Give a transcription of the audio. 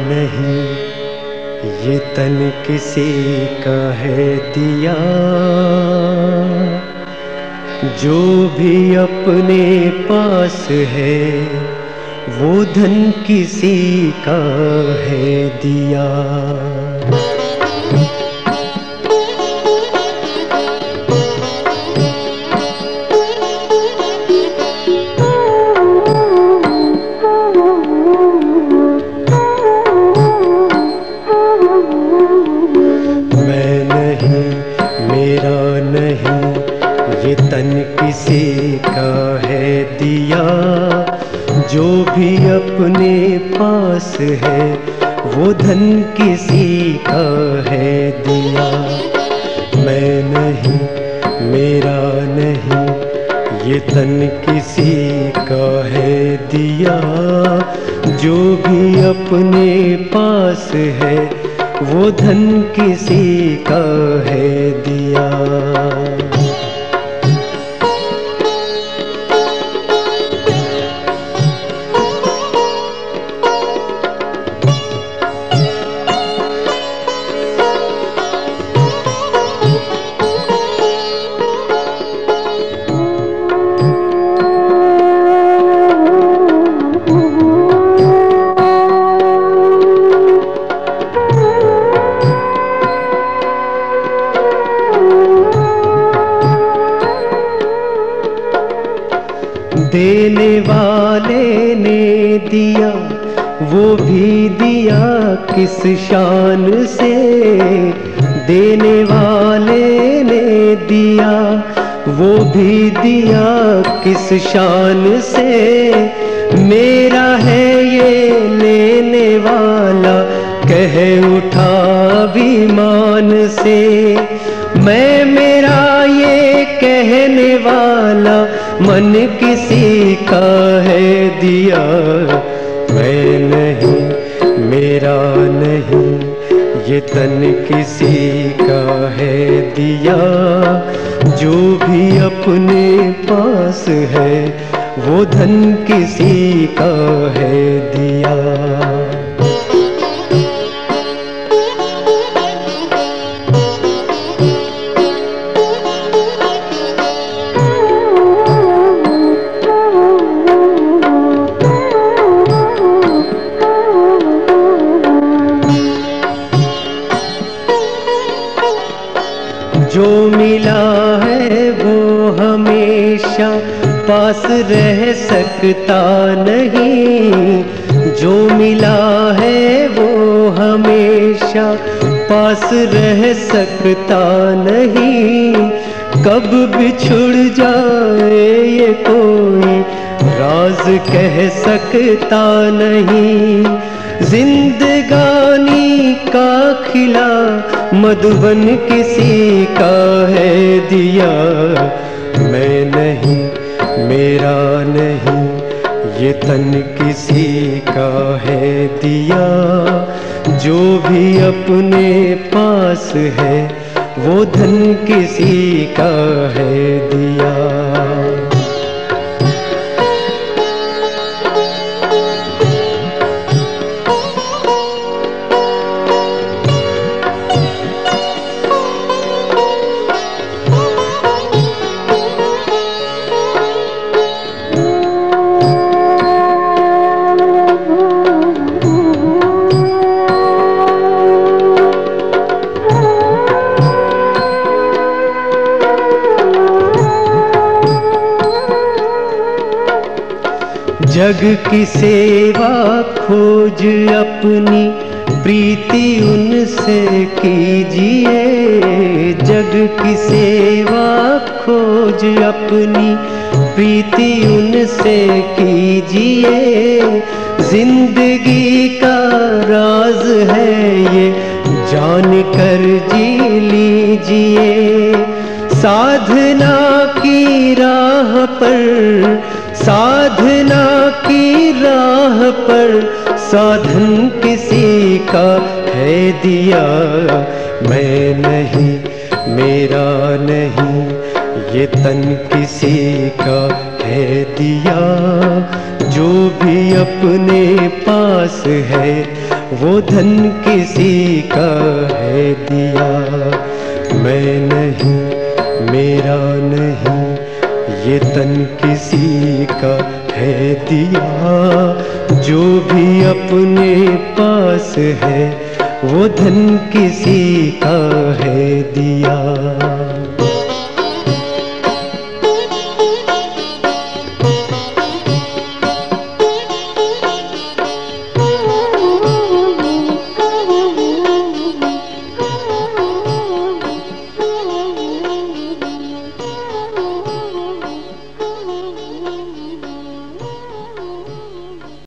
नहीं, ये तन किसी का है दिया। जो भी अपने पास है, वो धन किसी का है दिया। ये तन किसी का है दिया? जो भी अपने पास है, वो धन किसी का है दिया? मैं नहीं, मेरा नहीं, ये तन किसी का है दिया? जो भी अपने पास है, वो धन किसी का है दिया? देने वाले ने दिया, वो भी दिया किस शान से? देने वाले ने दिया, वो भी दिया किस शान से? मेरा है ये लेने वाला, कह उठा विमान से। मैं मेरा ये कहने वाला, मन किसी का है दिया, मैं नहीं, मेरा नहीं। ये तन किसी का है दिया, जो भी अपने पास है, वो धन किसी का है दिया। जो मिला है वो हमेशा पास रह सकता नहीं। जो मिला है वो हमेशा पास रह सकता नहीं। कब बिछुड़ जाए ये कोई राज कह सकता नहीं। जिंदगानी का खिला मधुबन किसी का है दिया। मैं नहीं, मेरा नहीं, ये तन किसी का है दिया। जो भी अपने पास है, वो धन किसी का है दिया। जग की सेवा खोज अपनी, प्रीति उनसे कीजिए। जग की सेवा खोज अपनी, प्रीति उनसे कीजिए। ज़िंदगी का राज है ये जान कर जी लीजिए। साधना की राह पर साधना की राह पर साधन किसी का है दिया। मैं नहीं, मेरा नहीं, ये तन किसी का है दिया। जो भी अपने पास है, वो धन किसी का है दिया। मैं नहीं, मेरा नहीं ये तन किसी का है दिया। जो भी अपने पास है, वो धन किसी का है दिया।